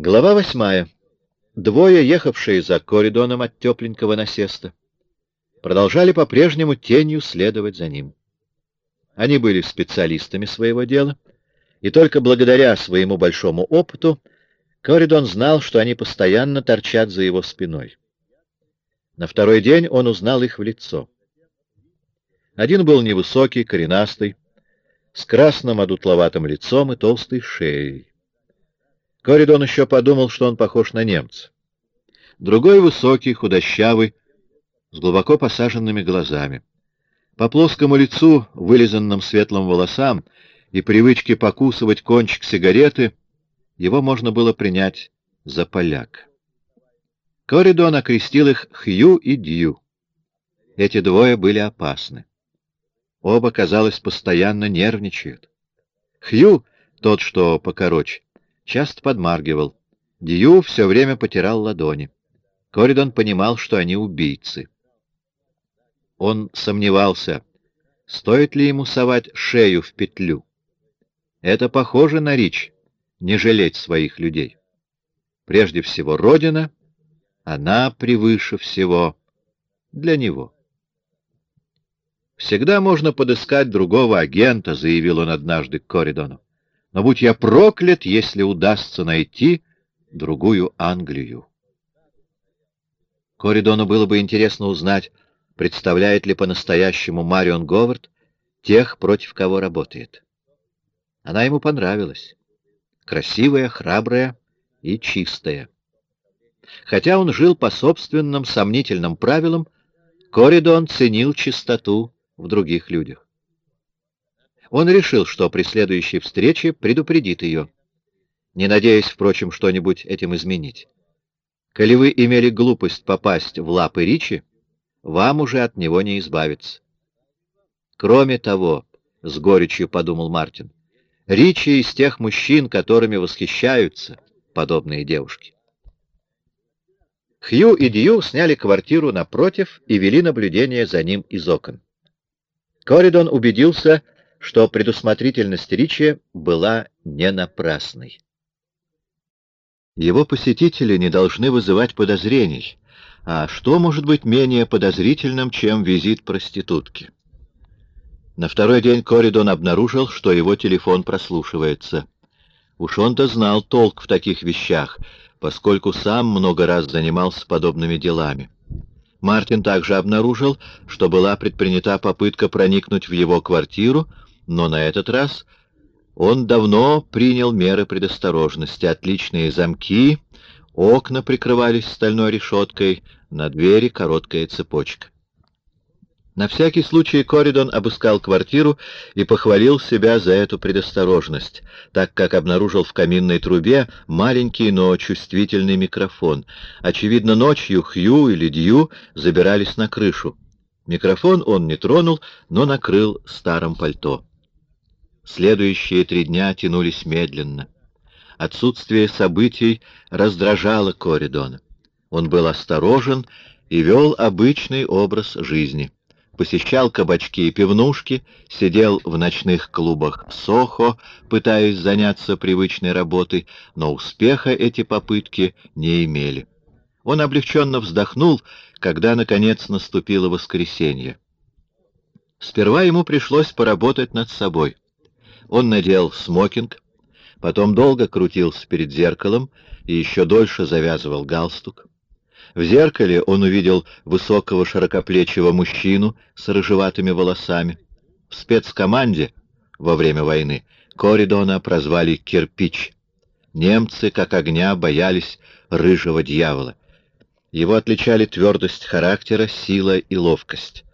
Глава восьмая. Двое, ехавшие за коридоном от тепленького насеста, продолжали по-прежнему тенью следовать за ним. Они были специалистами своего дела, и только благодаря своему большому опыту Коридон знал, что они постоянно торчат за его спиной. На второй день он узнал их в лицо. Один был невысокий, коренастый, с красным одутловатым лицом и толстой шеей. Коридон еще подумал, что он похож на немца. Другой высокий, худощавый, с глубоко посаженными глазами. По плоскому лицу, вылизанным светлым волосам и привычке покусывать кончик сигареты, его можно было принять за поляк. Коридон окрестил их Хью и Дью. Эти двое были опасны. Оба, казалось, постоянно нервничают. Хью, тот, что покороче, часто подмаргивал. Дью все время потирал ладони. Коридон понимал, что они убийцы. Он сомневался, стоит ли ему совать шею в петлю. Это похоже на Рич, не жалеть своих людей. Прежде всего, Родина, она превыше всего для него. «Всегда можно подыскать другого агента», — заявил он однажды Коридону но будь я проклят, если удастся найти другую Англию. Коридону было бы интересно узнать, представляет ли по-настоящему Марион Говард тех, против кого работает. Она ему понравилась. Красивая, храбрая и чистая. Хотя он жил по собственным сомнительным правилам, Коридон ценил чистоту в других людях. Он решил, что при следующей встрече предупредит ее, не надеясь, впрочем, что-нибудь этим изменить. Коли вы имели глупость попасть в лапы Ричи, вам уже от него не избавиться. Кроме того, — с горечью подумал Мартин, — Ричи из тех мужчин, которыми восхищаются подобные девушки. Хью и Дью сняли квартиру напротив и вели наблюдение за ним из окон. Коридон убедился, что предусмотрительность Ричи была не напрасной. Его посетители не должны вызывать подозрений, а что может быть менее подозрительным, чем визит проститутки? На второй день Коридон обнаружил, что его телефон прослушивается. Уж он-то знал толк в таких вещах, поскольку сам много раз занимался подобными делами. Мартин также обнаружил, что была предпринята попытка проникнуть в его квартиру, но на этот раз он давно принял меры предосторожности. Отличные замки, окна прикрывались стальной решеткой, на двери короткая цепочка. На всякий случай Коридон обыскал квартиру и похвалил себя за эту предосторожность, так как обнаружил в каминной трубе маленький, но чувствительный микрофон. Очевидно, ночью Хью или Дью забирались на крышу. Микрофон он не тронул, но накрыл старым пальто. Следующие три дня тянулись медленно. Отсутствие событий раздражало Коридона. Он был осторожен и вел обычный образ жизни. Посещал кабачки и пивнушки, сидел в ночных клубах Сохо, пытаясь заняться привычной работой, но успеха эти попытки не имели. Он облегченно вздохнул, когда, наконец, наступило воскресенье. Сперва ему пришлось поработать над собой — он надел смокинг, потом долго крутился перед зеркалом и еще дольше завязывал галстук. В зеркале он увидел высокого широкоплечего мужчину с рыжеватыми волосами. В спецкоманде во время войны Коридона прозвали «Кирпич». Немцы, как огня, боялись рыжего дьявола. Его отличали твердость характера, сила и ловкость.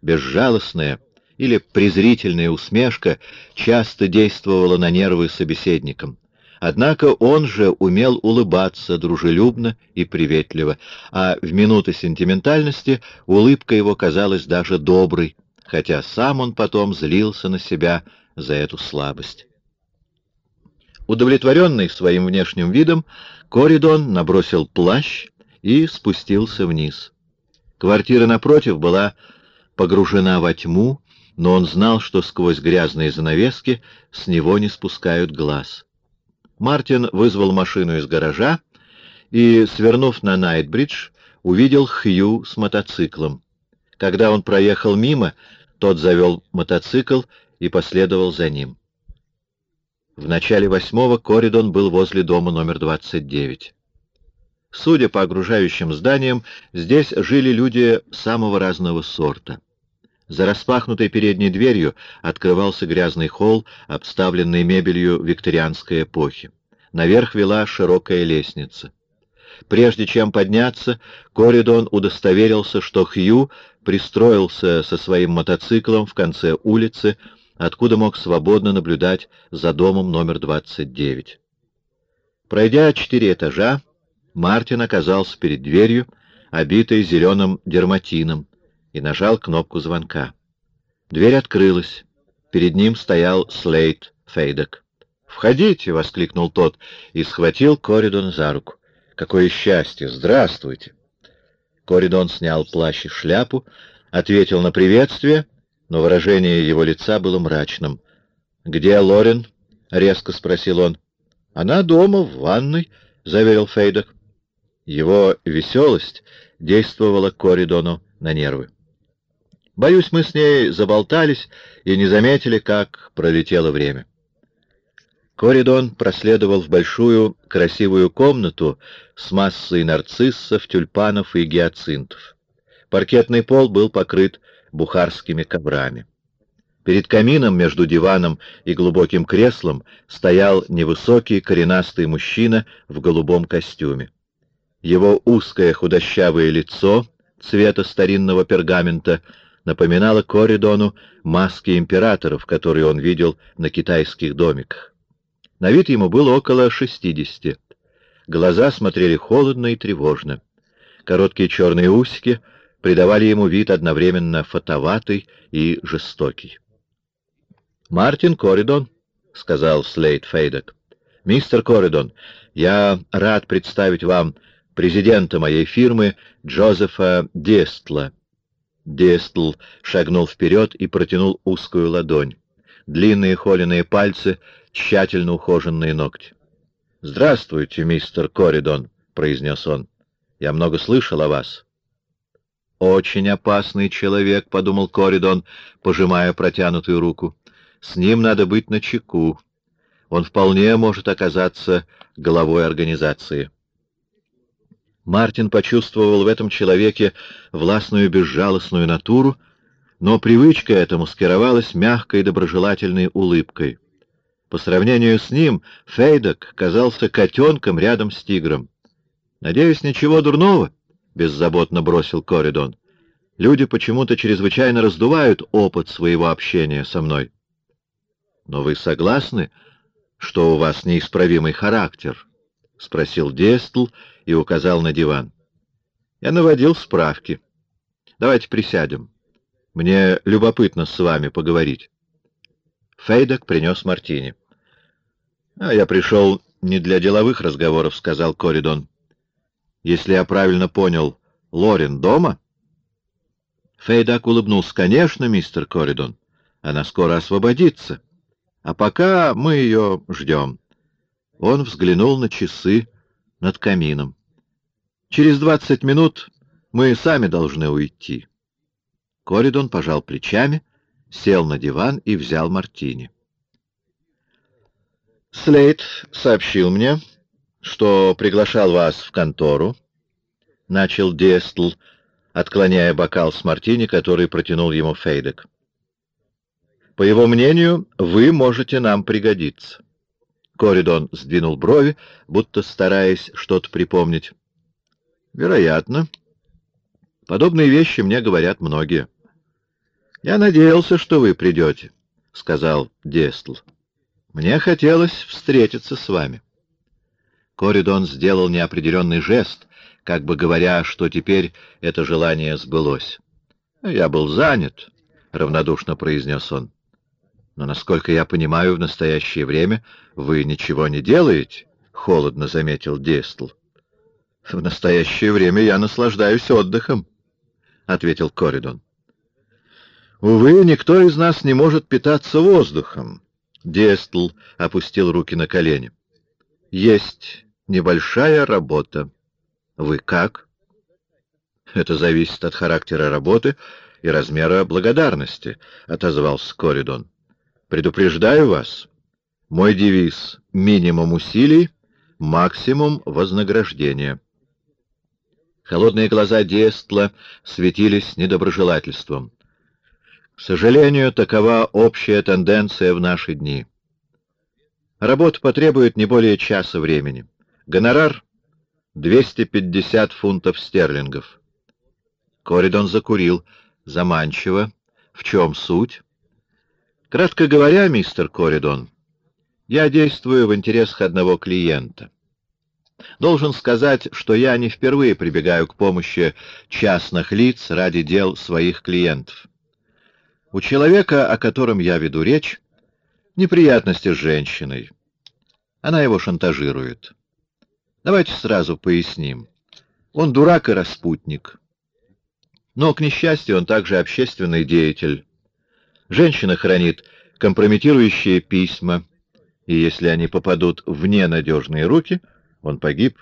Безжалостная, или презрительная усмешка часто действовала на нервы собеседникам. Однако он же умел улыбаться дружелюбно и приветливо, а в минуты сентиментальности улыбка его казалась даже доброй, хотя сам он потом злился на себя за эту слабость. Удовлетворенный своим внешним видом, Коридон набросил плащ и спустился вниз. Квартира напротив была погружена во тьму, но он знал, что сквозь грязные занавески с него не спускают глаз. Мартин вызвал машину из гаража и, свернув на Найтбридж, увидел Хью с мотоциклом. Когда он проехал мимо, тот завел мотоцикл и последовал за ним. В начале восьмого Коридон был возле дома номер 29. Судя по окружающим зданиям, здесь жили люди самого разного сорта. За распахнутой передней дверью открывался грязный холл, обставленный мебелью викторианской эпохи. Наверх вела широкая лестница. Прежде чем подняться, Коридон удостоверился, что Хью пристроился со своим мотоциклом в конце улицы, откуда мог свободно наблюдать за домом номер 29. Пройдя четыре этажа, Мартин оказался перед дверью, обитой зеленым дерматином, и нажал кнопку звонка. Дверь открылась. Перед ним стоял Слейт Фейдек. «Входите!» — воскликнул тот и схватил Коридон за руку. «Какое счастье! Здравствуйте!» Коридон снял плащ и шляпу, ответил на приветствие но выражение его лица было мрачным. «Где Лорен?» — резко спросил он. «Она дома, в ванной», — заверил Фейдок. Его веселость действовала Коридону на нервы. Боюсь, мы с ней заболтались и не заметили, как пролетело время. Коридон проследовал в большую красивую комнату с массой нарциссов, тюльпанов и гиацинтов. Паркетный пол был покрыт бухарскими коврами. Перед камином между диваном и глубоким креслом стоял невысокий коренастый мужчина в голубом костюме. Его узкое худощавое лицо цвета старинного пергамента напоминало Коридону маски императоров, которые он видел на китайских домиках. На вид ему было около шестидесяти. Глаза смотрели холодно и тревожно. Короткие черные усики — придавали ему вид одновременно фотоватый и жестокий. «Мартин Коридон», — сказал Слейд Фейдек. «Мистер Коридон, я рад представить вам президента моей фирмы Джозефа Дестла». Дестл шагнул вперед и протянул узкую ладонь. Длинные холеные пальцы, тщательно ухоженные ногти. «Здравствуйте, мистер Коридон», — произнес он. «Я много слышал о вас. «Очень опасный человек», — подумал Коридон, пожимая протянутую руку. «С ним надо быть начеку. Он вполне может оказаться главой организации». Мартин почувствовал в этом человеке властную безжалостную натуру, но привычка эта маскировалась мягкой доброжелательной улыбкой. По сравнению с ним Фейдок казался котенком рядом с тигром. «Надеюсь, ничего дурного?» — беззаботно бросил Коридон. «Люди почему-то чрезвычайно раздувают опыт своего общения со мной». «Но вы согласны, что у вас неисправимый характер?» — спросил Дестл и указал на диван. «Я наводил справки. Давайте присядем. Мне любопытно с вами поговорить». Фейдок принес мартини. «А я пришел не для деловых разговоров», — сказал Коридон. Если я правильно понял, Лорин дома? Фейдак улыбнулся. Конечно, мистер Коридон. Она скоро освободится. А пока мы ее ждем. Он взглянул на часы над камином. Через двадцать минут мы сами должны уйти. Коридон пожал плечами, сел на диван и взял мартини. Слейд сообщил мне, что приглашал вас в контору, — начал Дестл, отклоняя бокал с мартини, который протянул ему Фейдек. «По его мнению, вы можете нам пригодиться». Коридон сдвинул брови, будто стараясь что-то припомнить. «Вероятно. Подобные вещи мне говорят многие». «Я надеялся, что вы придете», — сказал Дестл. «Мне хотелось встретиться с вами». Коридон сделал неопределенный жест, как бы говоря, что теперь это желание сбылось. «Я был занят», — равнодушно произнес он. «Но, насколько я понимаю, в настоящее время вы ничего не делаете», — холодно заметил Дестл. «В настоящее время я наслаждаюсь отдыхом», — ответил Коридон. «Увы, никто из нас не может питаться воздухом», — Дестл опустил руки на колени. есть небольшая работа. Вы как? Это зависит от характера работы и размера благодарности, — отозвался Коридон. Предупреждаю вас, мой девиз — минимум усилий, максимум вознаграждения. Холодные глаза Дестла светились недоброжелательством. К сожалению, такова общая тенденция в наши дни. Работа потребует не более часа времени. Гонорар — 250 фунтов стерлингов. Коридон закурил. Заманчиво. В чем суть? Кратко говоря, мистер Коридон, я действую в интересах одного клиента. Должен сказать, что я не впервые прибегаю к помощи частных лиц ради дел своих клиентов. У человека, о котором я веду речь, неприятности с женщиной. Она его шантажирует. Давайте сразу поясним. Он дурак и распутник. Но, к несчастью, он также общественный деятель. Женщина хранит компрометирующие письма, и если они попадут в ненадежные руки, он погиб.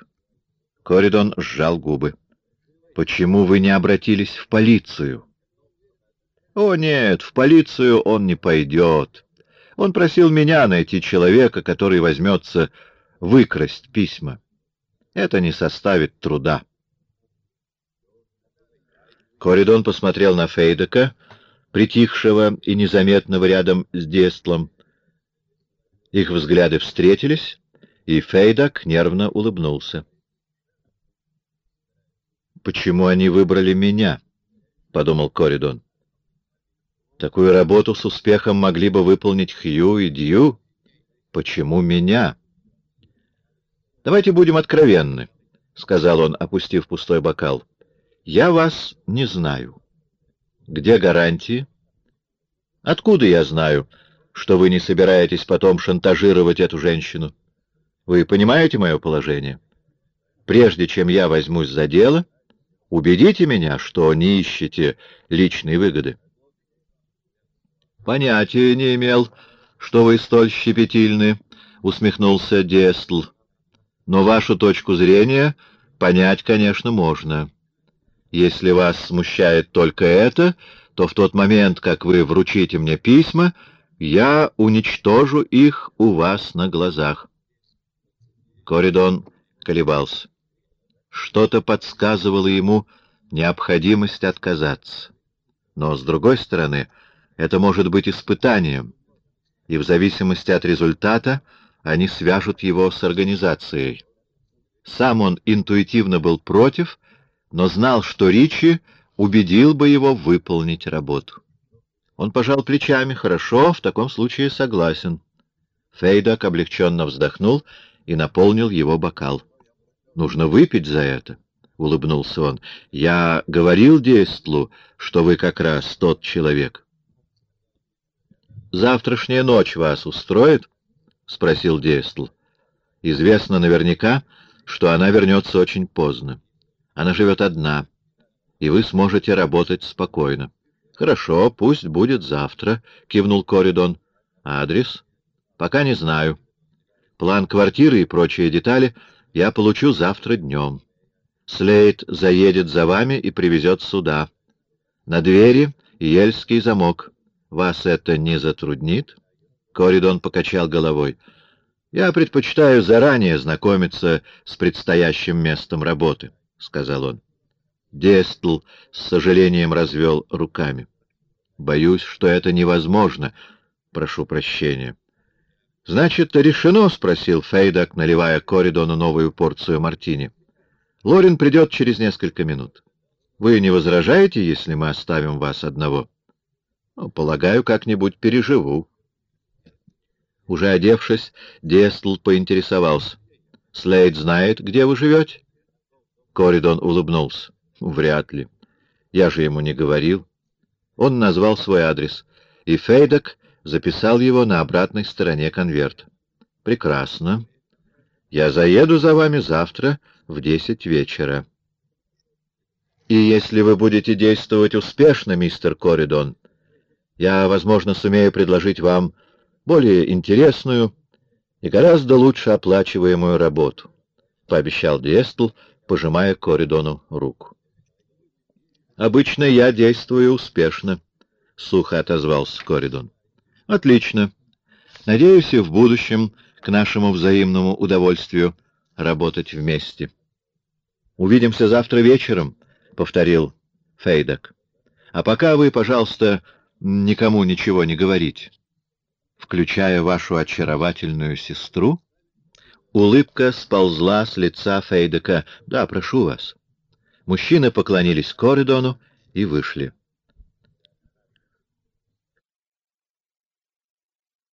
Коридон сжал губы. «Почему вы не обратились в полицию?» О нет, в полицию он не пойдет. Он просил меня найти человека, который возьмется выкрасть письма. Это не составит труда. Коридон посмотрел на Фейдека, притихшего и незаметного рядом с Дестлом. Их взгляды встретились, и Фейдак нервно улыбнулся. «Почему они выбрали меня?» — подумал Коридон. Такую работу с успехом могли бы выполнить Хью и Дью. Почему меня? Давайте будем откровенны, — сказал он, опустив пустой бокал. Я вас не знаю. Где гарантии? Откуда я знаю, что вы не собираетесь потом шантажировать эту женщину? Вы понимаете мое положение? Прежде чем я возьмусь за дело, убедите меня, что не ищете личной выгоды. Понятия не имел, что вы столь щепетильны, — усмехнулся Дестл. Но вашу точку зрения понять, конечно, можно. Если вас смущает только это, то в тот момент, как вы вручите мне письма, я уничтожу их у вас на глазах. Коридон колебался. Что-то подсказывало ему необходимость отказаться. Но, с другой стороны, — это может быть испытанием, и в зависимости от результата они свяжут его с организацией. Сам он интуитивно был против, но знал, что Ричи убедил бы его выполнить работу. Он пожал плечами. «Хорошо, в таком случае согласен». Фейдак облегченно вздохнул и наполнил его бокал. «Нужно выпить за это», — улыбнулся он. «Я говорил Дестлу, что вы как раз тот человек». «Завтрашняя ночь вас устроит?» — спросил Дестл. «Известно наверняка, что она вернется очень поздно. Она живет одна, и вы сможете работать спокойно». «Хорошо, пусть будет завтра», — кивнул Коридон. «Адрес?» «Пока не знаю. План квартиры и прочие детали я получу завтра днем. Слейд заедет за вами и привезет сюда. На двери ельский замок». Вас это не затруднит? Коридон покачал головой. Я предпочитаю заранее знакомиться с предстоящим местом работы, — сказал он. Дестл с сожалением развел руками. Боюсь, что это невозможно. Прошу прощения. — Значит, решено? — спросил Фейдак, наливая Коридону новую порцию мартини. — Лорин придет через несколько минут. Вы не возражаете, если мы оставим вас одного? — ну, полагаю, как-нибудь переживу. Уже одевшись, Дестл поинтересовался. — Слейд знает, где вы живете? Коридон улыбнулся. — Вряд ли. Я же ему не говорил. Он назвал свой адрес, и Фейдок записал его на обратной стороне конверта. — Прекрасно. Я заеду за вами завтра в десять вечера. — И если вы будете действовать успешно, мистер Коридон, я, возможно, сумею предложить вам более интересную и гораздо лучше оплачиваемую работу, — пообещал Диэстл, пожимая Коридону руку. «Обычно я действую успешно», — сухо отозвался Коридон. «Отлично. Надеюсь, и в будущем к нашему взаимному удовольствию работать вместе». «Увидимся завтра вечером», — повторил Фейдек. «А пока вы, пожалуйста, никому ничего не говорите» включая вашу очаровательную сестру?» Улыбка сползла с лица Фейдека. «Да, прошу вас». Мужчины поклонились Коридону и вышли.